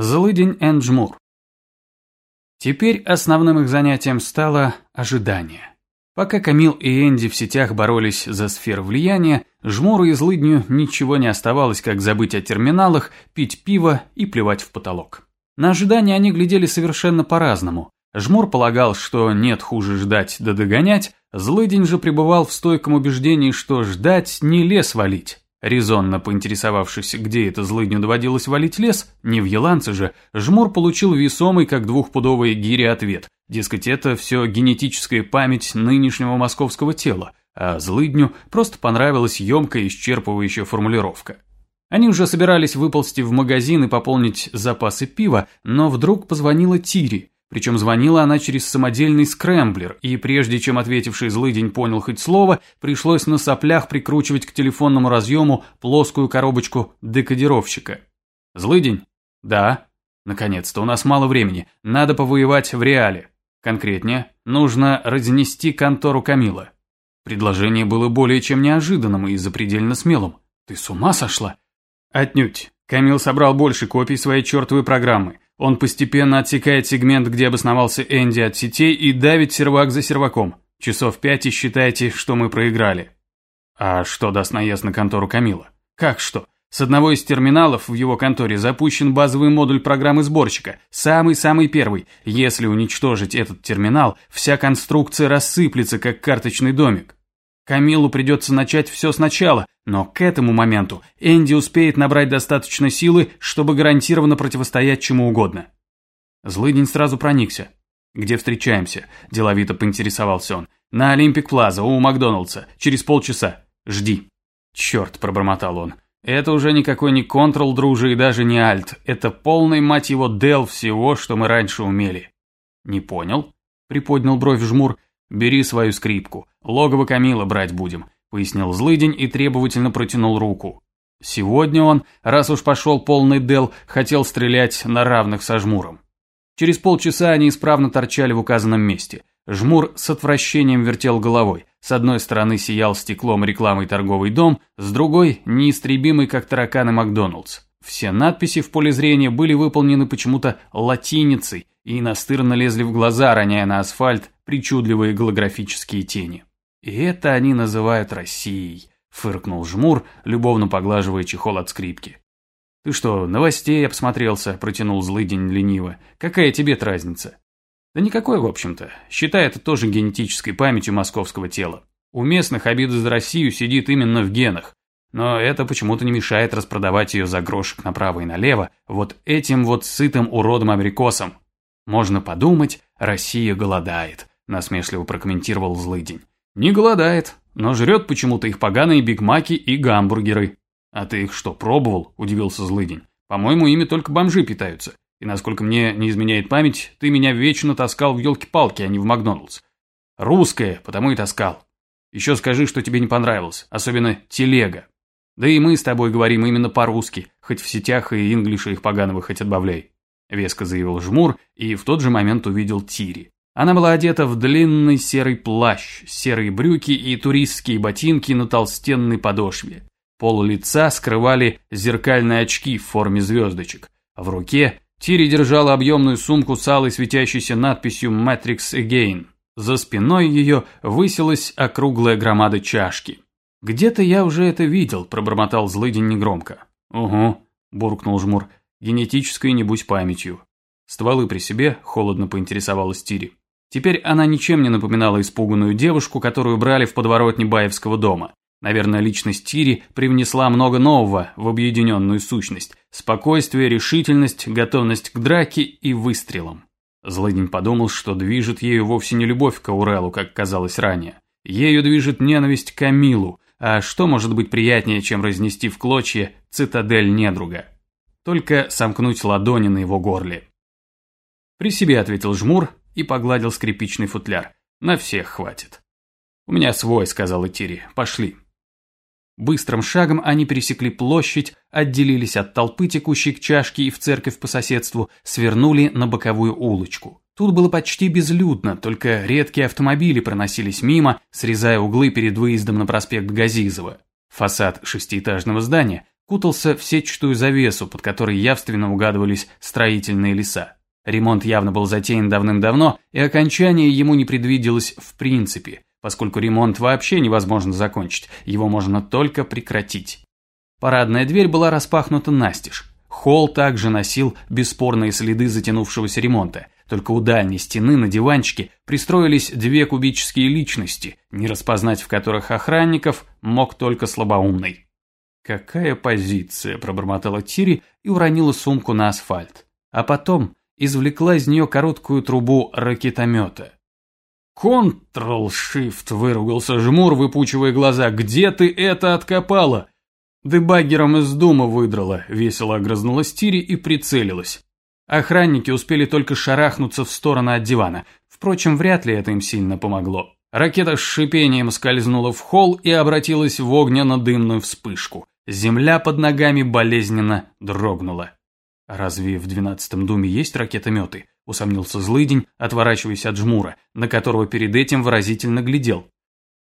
Злыдень энд Жмур. Теперь основным их занятием стало ожидание. Пока Камил и Энди в сетях боролись за сферу влияния, Жмуру и Злыдню ничего не оставалось, как забыть о терминалах, пить пиво и плевать в потолок. На ожидание они глядели совершенно по-разному. Жмур полагал, что нет хуже ждать да догонять, Злыдень же пребывал в стойком убеждении, что ждать не лес валить. Резонно поинтересовавшись, где это злыдню доводилось валить лес, не в Еланце же, Жмур получил весомый, как двухпудовые гири, ответ. Дескать, это все генетическая память нынешнего московского тела, а злыдню просто понравилась емкая исчерпывающая формулировка. Они уже собирались выползти в магазин и пополнить запасы пива, но вдруг позвонила Тири – причем звонила она через самодельный скрэмблер, и прежде чем ответивший злыдень понял хоть слово, пришлось на соплях прикручивать к телефонному разъему плоскую коробочку декодировщика. «Злыдень?» «Да». «Наконец-то, у нас мало времени. Надо повоевать в реале. Конкретнее, нужно разнести контору Камила». Предложение было более чем неожиданным и запредельно смелым. «Ты с ума сошла?» «Отнюдь. Камил собрал больше копий своей чертовой программы. Он постепенно отсекает сегмент, где обосновался Энди от сетей и давит сервак за серваком. Часов пять и считайте, что мы проиграли. А что даст наезд на контору Камила? Как что? С одного из терминалов в его конторе запущен базовый модуль программы сборщика, самый-самый первый. Если уничтожить этот терминал, вся конструкция рассыплется, как карточный домик. Камилу придется начать все сначала, но к этому моменту Энди успеет набрать достаточно силы, чтобы гарантированно противостоять чему угодно. Злыдень сразу проникся. «Где встречаемся?» – деловито поинтересовался он. «На Олимпик Плаза, у Макдоналдса, через полчаса. Жди». «Черт», – пробормотал он. «Это уже никакой не контрол, дружи, и даже не альт. Это полный, мать его, дел всего, что мы раньше умели». «Не понял?» – приподнял бровь жмур. «Бери свою скрипку. Логово Камила брать будем», – пояснил Злыдень и требовательно протянул руку. Сегодня он, раз уж пошел полный дел, хотел стрелять на равных со жмуром. Через полчаса они исправно торчали в указанном месте. Жмур с отвращением вертел головой. С одной стороны сиял стеклом рекламой торговый дом, с другой – неистребимый, как тараканы Макдоналдс. Все надписи в поле зрения были выполнены почему-то латиницей и настырно лезли в глаза, роняя на асфальт причудливые голографические тени. «И это они называют Россией», – фыркнул Жмур, любовно поглаживая чехол от скрипки. «Ты что, новостей обсмотрелся?» – протянул злыдень лениво. «Какая тебе разница?» «Да никакой, в общем-то. Считай это тоже генетической памятью московского тела. У местных обида за Россию сидит именно в генах. Но это почему-то не мешает распродавать ее за грошек направо и налево вот этим вот сытым уродом-абрикосом. Можно подумать, Россия голодает насмешливо прокомментировал злыдень. Не голодает, но жрет почему-то их поганые бигмаки и гамбургеры. А ты их что, пробовал? Удивился злыдень. По-моему, ими только бомжи питаются. И насколько мне не изменяет память, ты меня вечно таскал в елки-палки, а не в Макдоналдс. Русская, потому и таскал. Еще скажи, что тебе не понравилось, особенно телега. Да и мы с тобой говорим именно по-русски, хоть в сетях и инглиша их поганого хоть отбавляй. Веско заявил Жмур и в тот же момент увидел Тири. Она была одета в длинный серый плащ, серые брюки и туристские ботинки на толстенной подошве. Пол лица скрывали зеркальные очки в форме звездочек. В руке Тири держала объемную сумку с алой светящейся надписью «Matrix Again». За спиной ее высилась округлая громада чашки. «Где-то я уже это видел», – пробормотал злыдень негромко. «Угу», – буркнул жмур, – «генетической небудь памятью». Стволы при себе, холодно поинтересовалась Тири. Теперь она ничем не напоминала испуганную девушку, которую брали в подворотне Баевского дома. Наверное, личность Тири привнесла много нового в объединенную сущность. Спокойствие, решительность, готовность к драке и выстрелам. Злыдень подумал, что движет ею вовсе не любовь к Аурелу, как казалось ранее. Ею движет ненависть к Камилу. А что может быть приятнее, чем разнести в клочья цитадель недруга? Только сомкнуть ладони на его горле. При себе ответил Жмур, и погладил скрипичный футляр. «На всех хватит». «У меня свой», — сказала Тири. «Пошли». Быстрым шагом они пересекли площадь, отделились от толпы, текущей к чашке и в церковь по соседству, свернули на боковую улочку. Тут было почти безлюдно, только редкие автомобили проносились мимо, срезая углы перед выездом на проспект Газизова. Фасад шестиэтажного здания кутался в сетчатую завесу, под которой явственно угадывались строительные леса. Ремонт явно был затеян давным-давно, и окончание ему не предвиделось в принципе, поскольку ремонт вообще невозможно закончить, его можно только прекратить. Парадная дверь была распахнута настежь. Холл также носил бесспорные следы затянувшегося ремонта, только у дальней стены на диванчике пристроились две кубические личности, не распознать в которых охранников мог только слабоумный. «Какая позиция!» – пробормотала Тири и уронила сумку на асфальт. А потом извлекла из нее короткую трубу ракетомета. «Контрол-шифт!» – выругался жмур, выпучивая глаза. «Где ты это откопала?» «Дебаггером из дума выдрала», – весело огрызнулась Тири и прицелилась. Охранники успели только шарахнуться в сторону от дивана. Впрочем, вряд ли это им сильно помогло. Ракета с шипением скользнула в холл и обратилась в огненно-дымную вспышку. Земля под ногами болезненно дрогнула. «Разве в двенадцатом думе есть ракетометы?» – усомнился Злыдень, отворачиваясь от жмура, на которого перед этим выразительно глядел.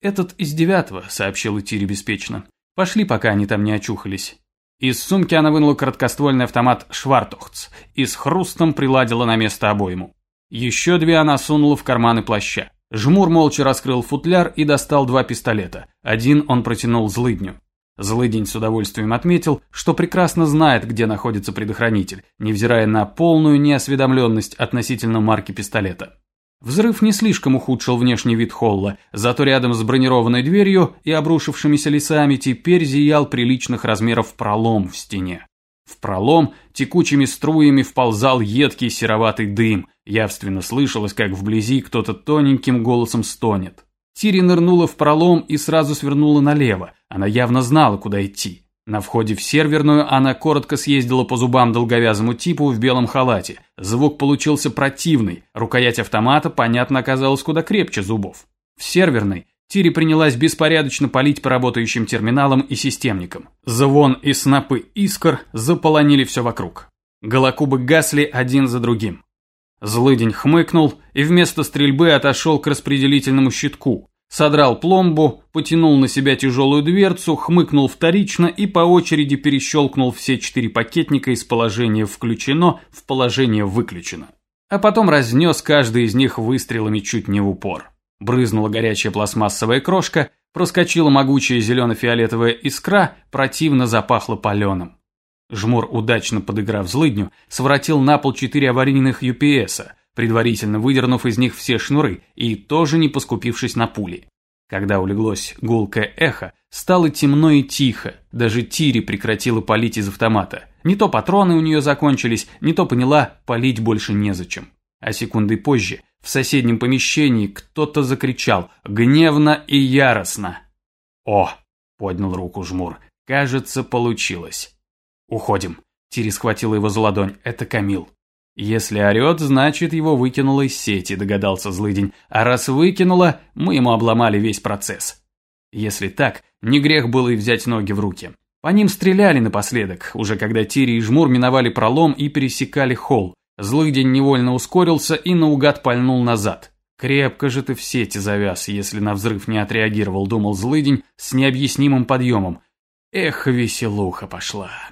«Этот из девятого», – сообщил Тири беспечно. «Пошли, пока они там не очухались». Из сумки она вынула короткоствольный автомат «Швартохц» и с хрустом приладила на место обойму. Еще две она сунула в карманы плаща. Жмур молча раскрыл футляр и достал два пистолета. Один он протянул злыдню. Злыдень с удовольствием отметил, что прекрасно знает, где находится предохранитель, невзирая на полную неосведомленность относительно марки пистолета. Взрыв не слишком ухудшил внешний вид холла, зато рядом с бронированной дверью и обрушившимися лесами теперь зиял приличных размеров пролом в стене. В пролом текучими струями вползал едкий сероватый дым, явственно слышалось, как вблизи кто-то тоненьким голосом стонет. Тири нырнула в пролом и сразу свернула налево, она явно знала, куда идти. На входе в серверную она коротко съездила по зубам долговязому типу в белом халате. Звук получился противный, рукоять автомата, понятно, оказалась куда крепче зубов. В серверной Тири принялась беспорядочно палить по работающим терминалам и системникам. Звон и снопы искр заполонили все вокруг. Голокубы гасли один за другим. Злыдень хмыкнул и вместо стрельбы отошел к распределительному щитку, содрал пломбу, потянул на себя тяжелую дверцу, хмыкнул вторично и по очереди перещелкнул все четыре пакетника из положения «включено» в положение «выключено». А потом разнес каждый из них выстрелами чуть не в упор. Брызнула горячая пластмассовая крошка, проскочила могучая зелено-фиолетовая искра, противно запахло паленым. Жмур, удачно подыграв злыдню, своротил на пол четыре аварийных UPS, предварительно выдернув из них все шнуры и тоже не поскупившись на пули. Когда улеглось гулкое эхо, стало темно и тихо, даже Тири прекратила палить из автомата. Не то патроны у нее закончились, не то поняла, палить больше незачем. А секунды позже в соседнем помещении кто-то закричал гневно и яростно. «О!» – поднял руку жмур. «Кажется, получилось». «Уходим». Тири схватила его за ладонь. «Это Камил». «Если орет, значит, его выкинуло из сети», – догадался злыдень. «А раз выкинуло, мы ему обломали весь процесс». Если так, не грех было и взять ноги в руки. По ним стреляли напоследок, уже когда Тири и Жмур миновали пролом и пересекали холл. Злыдень невольно ускорился и наугад пальнул назад. «Крепко же ты в сети завяз, если на взрыв не отреагировал», – думал злыдень с необъяснимым подъемом. «Эх, веселуха пошла».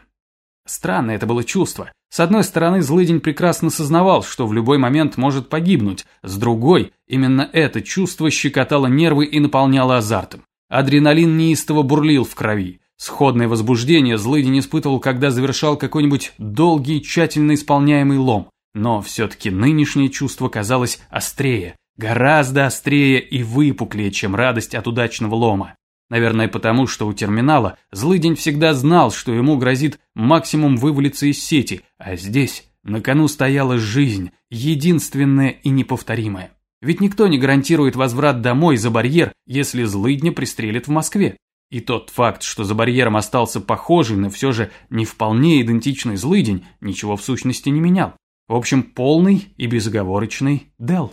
Странное это было чувство. С одной стороны, злыдень прекрасно сознавал, что в любой момент может погибнуть. С другой, именно это чувство щекотало нервы и наполняло азартом. Адреналин неистово бурлил в крови. Сходное возбуждение злыдень испытывал, когда завершал какой-нибудь долгий, тщательно исполняемый лом. Но все-таки нынешнее чувство казалось острее, гораздо острее и выпуклее, чем радость от удачного лома. Наверное, потому что у терминала Злыдень всегда знал, что ему грозит максимум вывалиться из сети, а здесь на кону стояла жизнь, единственная и неповторимая. Ведь никто не гарантирует возврат домой за барьер, если Злыдня пристрелит в Москве. И тот факт, что за барьером остался похожий, но все же не вполне идентичный Злыдень, ничего в сущности не менял. В общем, полный и безоговорочный Дел.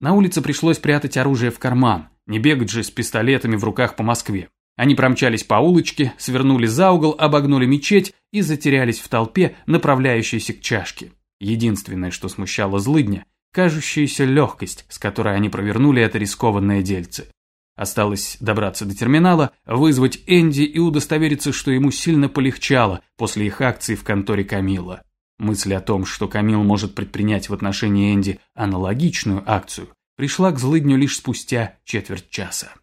На улице пришлось прятать оружие в карман, не бегать же с пистолетами в руках по Москве. Они промчались по улочке, свернули за угол, обогнули мечеть и затерялись в толпе, направляющейся к чашке. Единственное, что смущало злыдня, кажущаяся легкость, с которой они провернули это рискованное дельце. Осталось добраться до терминала, вызвать Энди и удостовериться, что ему сильно полегчало после их акции в конторе Камилла. Мысль о том, что Камил может предпринять в отношении Энди аналогичную акцию, пришла к злыдню лишь спустя четверть часа.